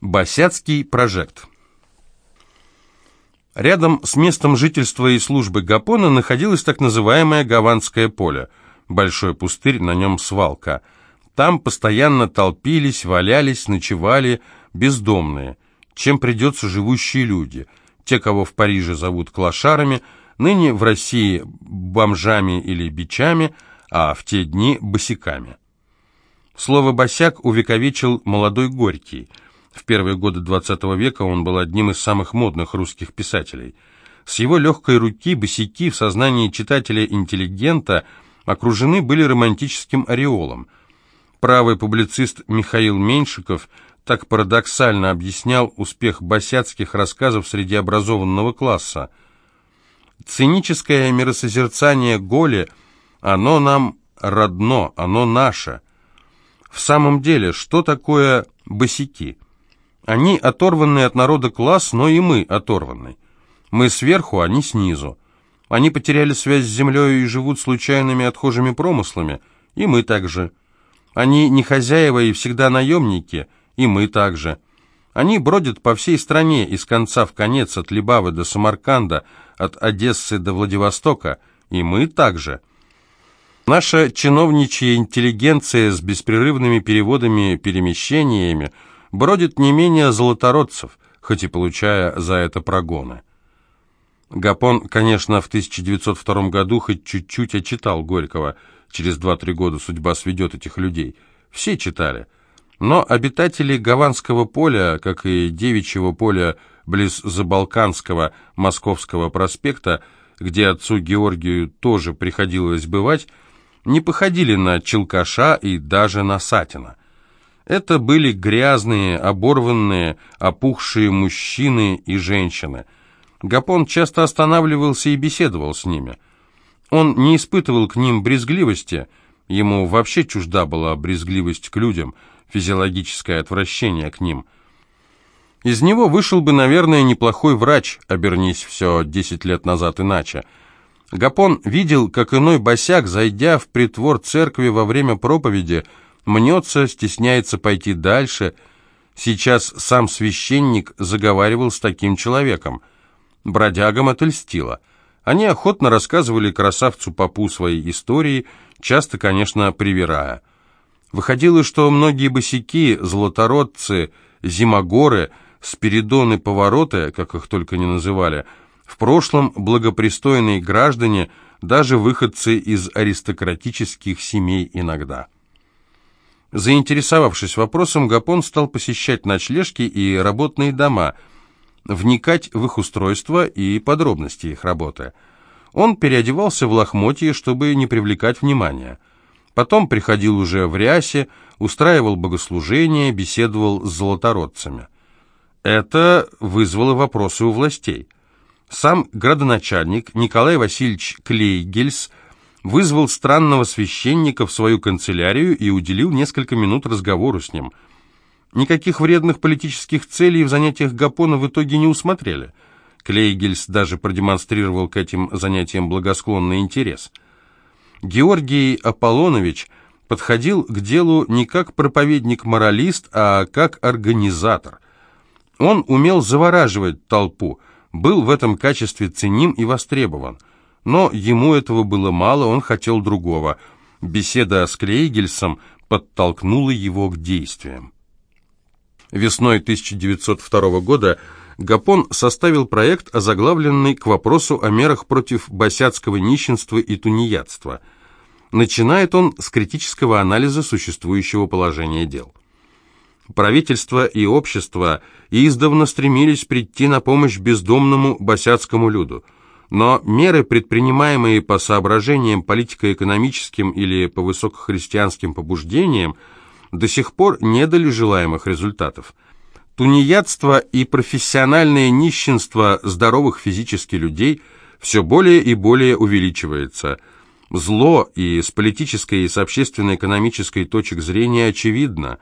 Босяцкий прожект Рядом с местом жительства и службы Гапона находилось так называемое Гаванское поле, большой пустырь, на нем свалка. Там постоянно толпились, валялись, ночевали бездомные, чем придется живущие люди, те, кого в Париже зовут клошарами, ныне в России бомжами или бичами, а в те дни босиками. Слово «босяк» увековечил молодой Горький – в первые годы XX века он был одним из самых модных русских писателей. С его легкой руки босяки в сознании читателя-интеллигента окружены были романтическим ореолом. Правый публицист Михаил Меньшиков так парадоксально объяснял успех босяцких рассказов среди образованного класса. «Циническое миросозерцание Голи, оно нам родно, оно наше. В самом деле, что такое босяки?» Они оторванный от народа класс, но и мы оторванный. Мы сверху, они снизу. Они потеряли связь с землей и живут случайными отхожими промыслами, и мы также. Они не хозяева и всегда наемники, и мы также. Они бродят по всей стране, из конца в конец, от Либавы до Самарканда, от Одессы до Владивостока, и мы также. Наша чиновничья интеллигенция с беспрерывными переводами, перемещениями – бродит не менее золотородцев, хоть и получая за это прогоны. Гапон, конечно, в 1902 году хоть чуть-чуть отчитал Горького. Через 2-3 года судьба сведет этих людей. Все читали. Но обитатели Гаванского поля, как и Девичьего поля близ Забалканского Московского проспекта, где отцу Георгию тоже приходилось бывать, не походили на Челкаша и даже на Сатина. Это были грязные, оборванные, опухшие мужчины и женщины. Гапон часто останавливался и беседовал с ними. Он не испытывал к ним брезгливости, ему вообще чужда была брезгливость к людям, физиологическое отвращение к ним. Из него вышел бы, наверное, неплохой врач, обернись все десять лет назад иначе. Гапон видел, как иной босяк, зайдя в притвор церкви во время проповеди, мнется, стесняется пойти дальше. Сейчас сам священник заговаривал с таким человеком. Бродягам это льстило. Они охотно рассказывали красавцу Попу свои истории, часто, конечно, привирая. Выходило, что многие босяки, золотородцы, зимогоры, спиридоны-повороты, как их только не называли, в прошлом благопристойные граждане, даже выходцы из аристократических семей иногда. Заинтересовавшись вопросом, Гапон стал посещать ночлежки и работные дома, вникать в их устройство и подробности их работы. Он переодевался в лохмотье, чтобы не привлекать внимания. Потом приходил уже в рясе, устраивал богослужения, беседовал с золотородцами. Это вызвало вопросы у властей. Сам градоначальник Николай Васильевич Клейгельс – вызвал странного священника в свою канцелярию и уделил несколько минут разговору с ним. Никаких вредных политических целей в занятиях Гапона в итоге не усмотрели. Клейгельс даже продемонстрировал к этим занятиям благосклонный интерес. Георгий Аполлонович подходил к делу не как проповедник-моралист, а как организатор. Он умел завораживать толпу, был в этом качестве ценим и востребован – но ему этого было мало, он хотел другого. Беседа с Клейгельсом подтолкнула его к действиям. Весной 1902 года Гапон составил проект, озаглавленный к вопросу о мерах против босяцкого нищенства и тунеядства. Начинает он с критического анализа существующего положения дел. Правительство и общество издавна стремились прийти на помощь бездомному босяцкому люду – но меры, предпринимаемые по соображениям политико-экономическим или по высокохристианским побуждениям, до сих пор не дали желаемых результатов. Тунеядство и профессиональное нищенство здоровых физически людей все более и более увеличивается. Зло и с политической и с общественно-экономической точек зрения очевидно.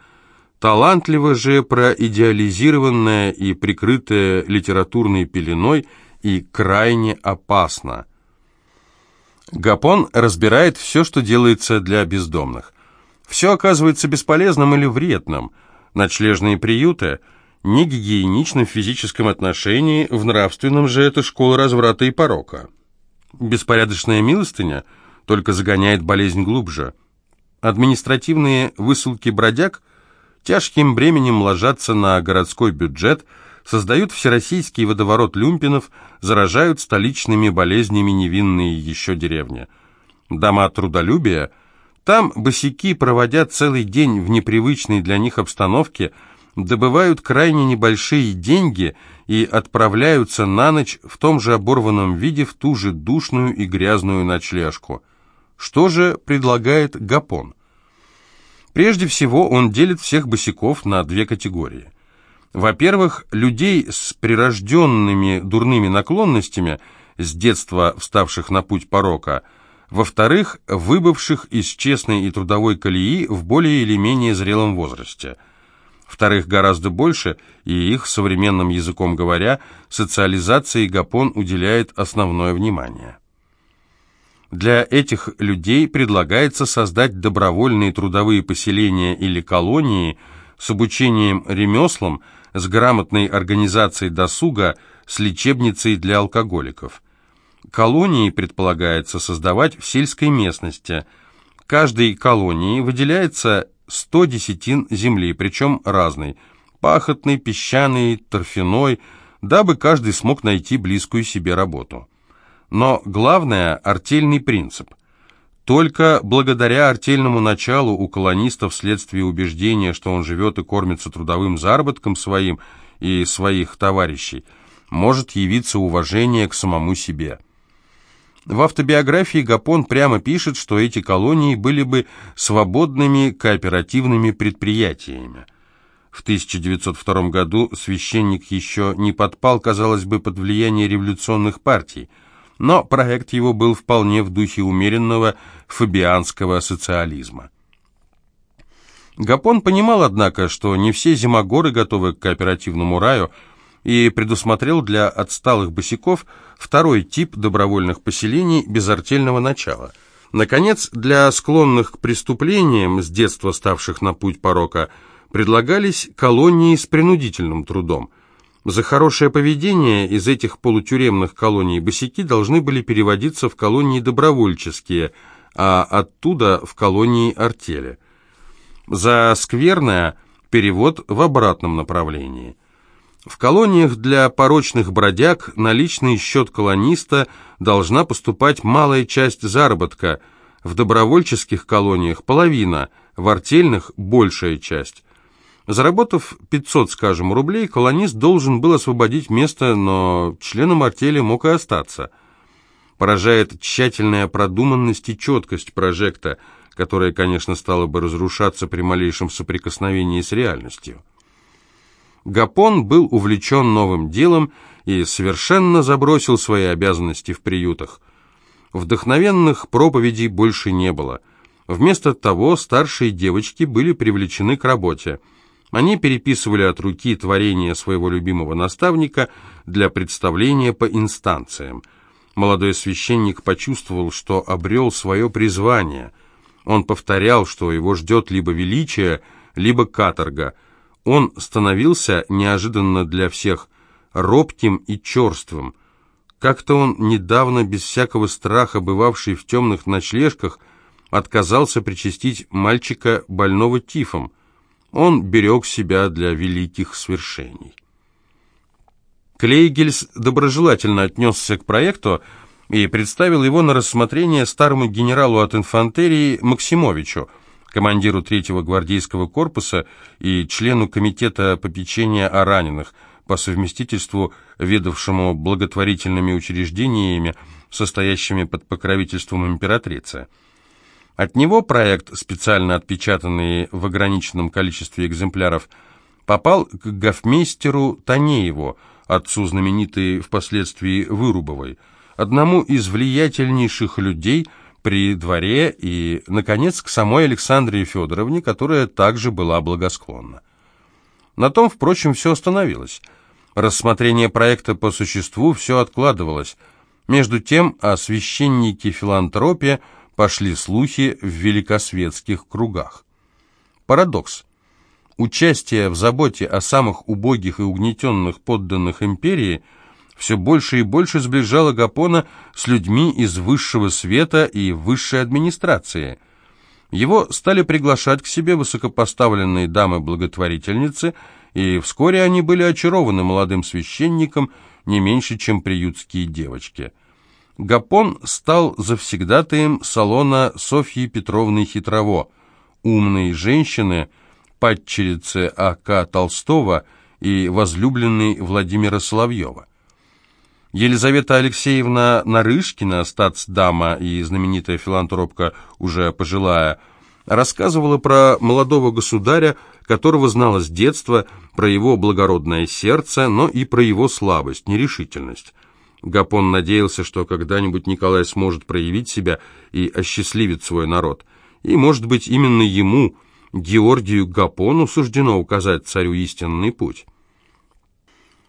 Талантливо же проидеализированное и прикрытое литературной пеленой – и крайне опасно. Гапон разбирает все, что делается для бездомных. Все оказывается бесполезным или вредным. Ночлежные приюты, не гигиенична в физическом отношении, в нравственном же это школа разврата и порока. Беспорядочная милостыня только загоняет болезнь глубже. Административные высылки бродяг тяжким бременем ложатся на городской бюджет, создают всероссийский водоворот люмпинов, заражают столичными болезнями невинные еще деревни. Дома трудолюбия – там босяки, проводя целый день в непривычной для них обстановке, добывают крайне небольшие деньги и отправляются на ночь в том же оборванном виде в ту же душную и грязную ночлежку. Что же предлагает Гапон? Прежде всего, он делит всех босиков на две категории. Во-первых, людей с прирожденными дурными наклонностями, с детства вставших на путь порока – во-вторых, выбывших из честной и трудовой колеи в более или менее зрелом возрасте. Вторых гораздо больше, и их, современным языком говоря, социализации Гапон уделяет основное внимание. Для этих людей предлагается создать добровольные трудовые поселения или колонии с обучением ремеслам, с грамотной организацией досуга, с лечебницей для алкоголиков – Колонии предполагается создавать в сельской местности. Каждой колонии выделяется 100 десятин земли, причем разной – пахотной, песчаной, торфяной, дабы каждый смог найти близкую себе работу. Но главное – артельный принцип. Только благодаря артельному началу у колонистов вследствие убеждения, что он живет и кормится трудовым заработком своим и своих товарищей, может явиться уважение к самому себе. В автобиографии Гапон прямо пишет, что эти колонии были бы свободными кооперативными предприятиями. В 1902 году священник еще не подпал, казалось бы, под влияние революционных партий, но проект его был вполне в духе умеренного фабианского социализма. Гапон понимал, однако, что не все зимогоры готовы к кооперативному раю – и предусмотрел для отсталых босиков второй тип добровольных поселений без артельного начала. Наконец, для склонных к преступлениям, с детства ставших на путь порока, предлагались колонии с принудительным трудом. За хорошее поведение из этих полутюремных колоний босики должны были переводиться в колонии добровольческие, а оттуда в колонии артели. За скверное – перевод в обратном направлении – в колониях для порочных бродяг на личный счет колониста должна поступать малая часть заработка, в добровольческих колониях половина, в артельных большая часть. Заработав 500, скажем, рублей, колонист должен был освободить место, но членом артели мог и остаться. Поражает тщательная продуманность и четкость прожекта, которая, конечно, стала бы разрушаться при малейшем соприкосновении с реальностью. Гапон был увлечен новым делом и совершенно забросил свои обязанности в приютах. Вдохновенных проповедей больше не было. Вместо того старшие девочки были привлечены к работе. Они переписывали от руки творения своего любимого наставника для представления по инстанциям. Молодой священник почувствовал, что обрел свое призвание. Он повторял, что его ждет либо величие, либо каторга – он становился неожиданно для всех робким и черствым. Как-то он, недавно без всякого страха бывавший в темных ночлежках, отказался причастить мальчика больного тифом. Он берег себя для великих свершений. Клейгельс доброжелательно отнесся к проекту и представил его на рассмотрение старому генералу от инфантерии Максимовичу, командиру третьего гвардейского корпуса и члену комитета попечения о раненых, по совместительству ведавшему благотворительными учреждениями, состоящими под покровительством императрицы. От него проект, специально отпечатанный в ограниченном количестве экземпляров, попал к гофмейстеру Танееву, отцу знаменитой впоследствии Вырубовой, одному из влиятельнейших людей – при дворе и, наконец, к самой Александре Федоровне, которая также была благосклонна. На том, впрочем, все остановилось. Рассмотрение проекта по существу все откладывалось. Между тем о священнике филантропе пошли слухи в великосветских кругах. Парадокс. участие в заботе о самых убогих и угнетенных подданных империи все больше и больше сближало Гапона с людьми из высшего света и высшей администрации. Его стали приглашать к себе высокопоставленные дамы-благотворительницы, и вскоре они были очарованы молодым священником не меньше, чем приютские девочки. Гапон стал завсегдатаем салона Софьи Петровны Хитрово, умной женщины, падчерицы А.К. Толстого и возлюбленной Владимира Соловьева. Елизавета Алексеевна Нарышкина, статсдама и знаменитая филантропка, уже пожилая, рассказывала про молодого государя, которого знала с детства, про его благородное сердце, но и про его слабость, нерешительность. Гапон надеялся, что когда-нибудь Николай сможет проявить себя и осчастливить свой народ. И, может быть, именно ему, Георгию Гапону, суждено указать царю истинный путь.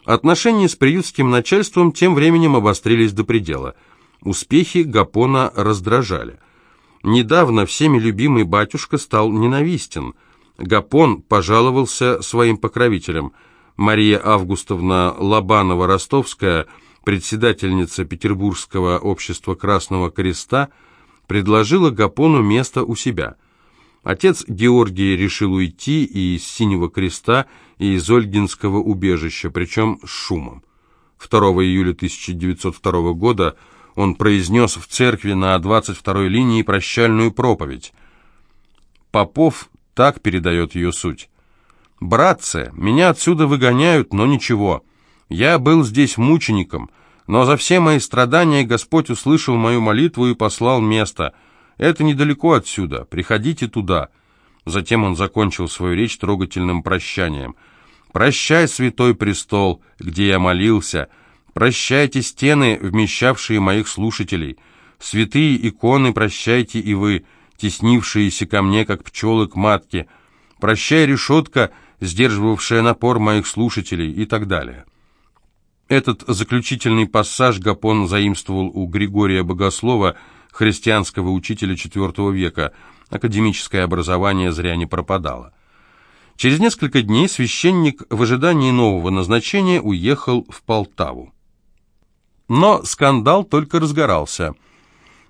Отношения с приютским начальством тем временем обострились до предела. Успехи Гапона раздражали. Недавно всеми любимый батюшка стал ненавистен. Гапон пожаловался своим покровителям. Мария Августовна Лобанова-Ростовская – председательница Петербургского общества Красного Креста, предложила Гапону место у себя. Отец Георгий решил уйти и из Синего Креста, и из Ольгинского убежища, причем с шумом. 2 июля 1902 года он произнес в церкви на 22-й линии прощальную проповедь. Попов так передает ее суть. «Братцы, меня отсюда выгоняют, но ничего. Я был здесь мучеником, но за все мои страдания Господь услышал мою молитву и послал место. Это недалеко отсюда, приходите туда». Затем он закончил свою речь трогательным прощанием. «Прощай, святой престол, где я молился. Прощайте стены, вмещавшие моих слушателей. Святые иконы прощайте и вы, теснившиеся ко мне, как пчелы к матке. Прощай, решетка, сдерживавшая напор моих слушателей» и так далее. Этот заключительный пассаж Гапон заимствовал у Григория Богослова, христианского учителя IV века. Академическое образование зря не пропадало. Через несколько дней священник в ожидании нового назначения уехал в Полтаву. Но скандал только разгорался.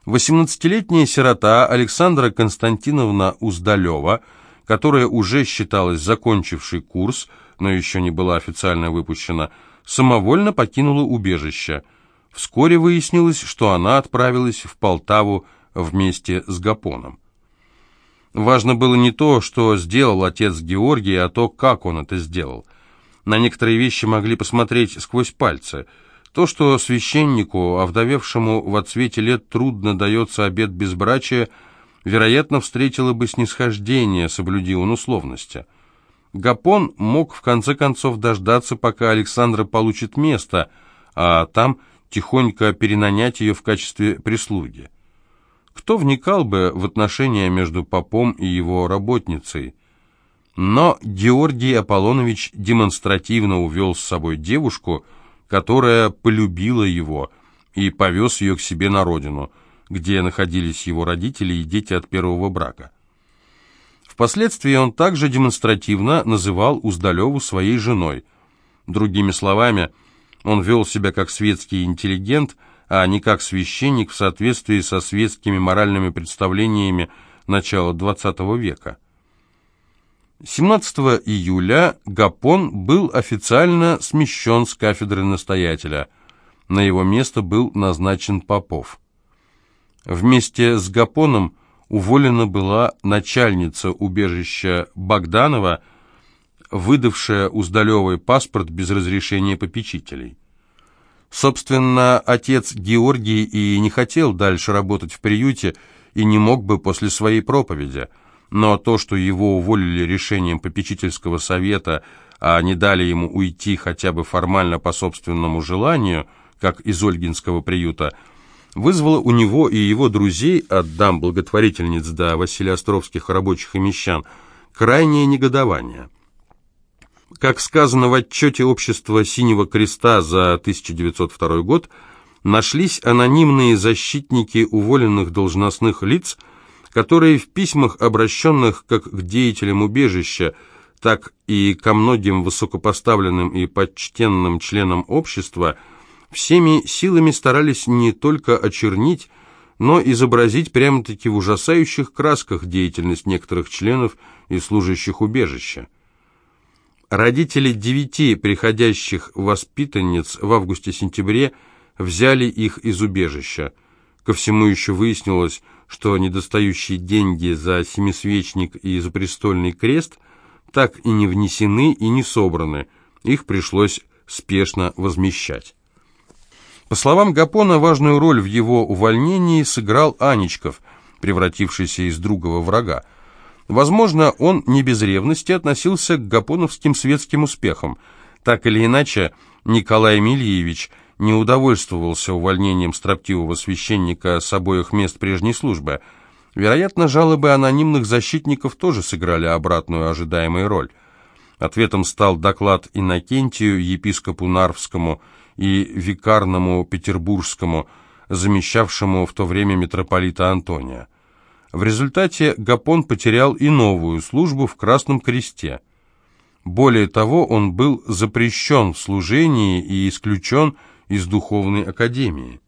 18-летняя сирота Александра Константиновна Уздалева, которая уже считалась закончившей курс, но еще не была официально выпущена, самовольно покинула убежище. Вскоре выяснилось, что она отправилась в Полтаву вместе с Гапоном. Важно было не то, что сделал отец Георгий, а то, как он это сделал. На некоторые вещи могли посмотреть сквозь пальцы. То, что священнику, овдовевшему в отсвете лет, трудно дается обет безбрачия, вероятно, встретило бы снисхождение, соблюди он условности. Гапон мог в конце концов дождаться, пока Александра получит место, а там тихонько перенанять ее в качестве прислуги. Кто вникал бы в отношения между попом и его работницей? Но Георгий Аполлонович демонстративно увел с собой девушку, которая полюбила его, и повез ее к себе на родину, где находились его родители и дети от первого брака. Впоследствии он также демонстративно называл Уздалеву своей женой. Другими словами, он вел себя как светский интеллигент, а не как священник в соответствии со светскими моральными представлениями начала XX века. 17 июля Гапон был официально смещен с кафедры настоятеля. На его место был назначен Попов. Вместе с Гапоном уволена была начальница убежища Богданова, выдавшая Уздалевой паспорт без разрешения попечителей. Собственно, отец Георгий и не хотел дальше работать в приюте и не мог бы после своей проповеди, но то, что его уволили решением попечительского совета, а не дали ему уйти хотя бы формально по собственному желанию, как из Ольгинского приюта, вызвало у него и его друзей, от дам благотворительниц до Василиостровских рабочих и мещан, крайнее негодование. Как сказано в отчете Общества Синего Креста за 1902 год, нашлись анонимные защитники уволенных должностных лиц, которые в письмах, обращенных как к деятелям убежища, так и ко многим высокопоставленным и почтенным членам общества, всеми силами старались не только очернить, но изобразить прямо-таки в ужасающих красках деятельность некоторых членов и служащих убежища. Родители девяти приходящих воспитанниц в августе-сентябре взяли их из убежища. Ко всему еще выяснилось, что недостающие деньги за семисвечник и за престольный крест так и не внесены и не собраны, их пришлось спешно возмещать. По словам Гапона, важную роль в его увольнении сыграл Аничков, превратившийся из друга во врага. Возможно, он не без ревности относился к гапоновским светским успехам. Так или иначе, Николай Емельевич не удовольствовался увольнением строптивого священника с обоих мест прежней службы. Вероятно, жалобы анонимных защитников тоже сыграли обратную ожидаемую роль. Ответом стал доклад Иннокентию, епископу Нарвскому и викарному Петербургскому, замещавшему в то время митрополита Антония. В результате Гапон потерял и новую службу в Красном Кресте. Более того, он был запрещен в служении и исключен из Духовной Академии.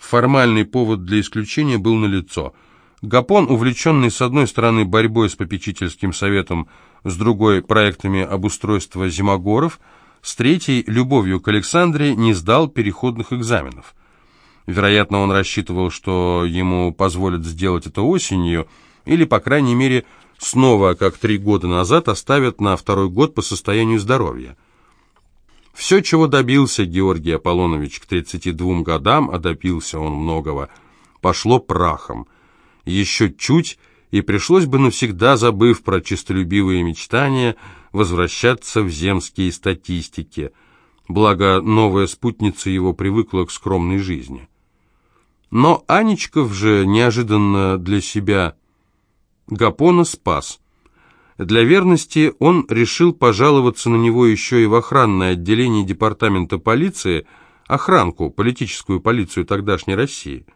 Формальный повод для исключения был налицо. Гапон, увлеченный с одной стороны борьбой с попечительским советом, с другой – проектами обустройства зимогоров, с третьей – любовью к Александре, не сдал переходных экзаменов. Вероятно, он рассчитывал, что ему позволят сделать это осенью, или, по крайней мере, снова, как три года назад, оставят на второй год по состоянию здоровья. Все, чего добился Георгий Аполлонович к 32 годам, а добился он многого, пошло прахом. Еще чуть, и пришлось бы навсегда, забыв про честолюбивые мечтания, возвращаться в земские статистики. Благо, новая спутница его привыкла к скромной жизни. Но Анечков же неожиданно для себя Гапона спас. Для верности он решил пожаловаться на него еще и в охранное отделение департамента полиции, охранку, политическую полицию тогдашней России.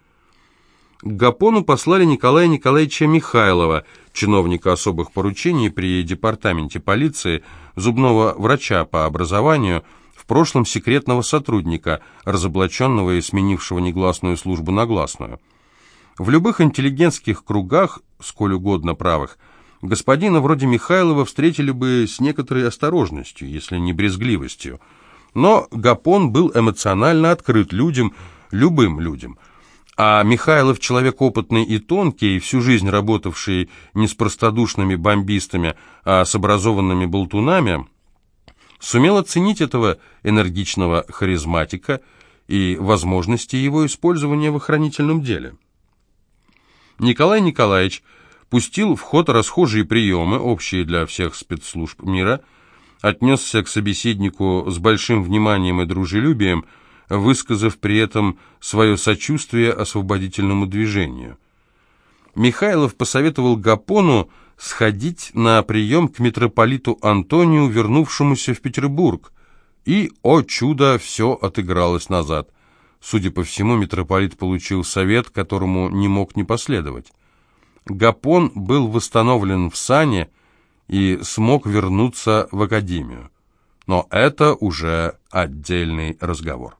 К Гапону послали Николая Николаевича Михайлова, чиновника особых поручений при департаменте полиции, зубного врача по образованию – прошлом секретного сотрудника, разоблаченного и сменившего негласную службу на гласную. В любых интеллигентских кругах, сколь угодно правых, господина вроде Михайлова встретили бы с некоторой осторожностью, если не брезгливостью. Но Гапон был эмоционально открыт людям, любым людям. А Михайлов человек опытный и тонкий, всю жизнь работавший не с простодушными бомбистами, а с образованными болтунами – сумел оценить этого энергичного харизматика и возможности его использования в охранительном деле. Николай Николаевич пустил в ход расхожие приемы, общие для всех спецслужб мира, отнесся к собеседнику с большим вниманием и дружелюбием, высказав при этом свое сочувствие освободительному движению. Михайлов посоветовал Гапону сходить на прием к митрополиту Антонию, вернувшемуся в Петербург. И, о чудо, все отыгралось назад. Судя по всему, митрополит получил совет, которому не мог не последовать. Гапон был восстановлен в сане и смог вернуться в академию. Но это уже отдельный разговор.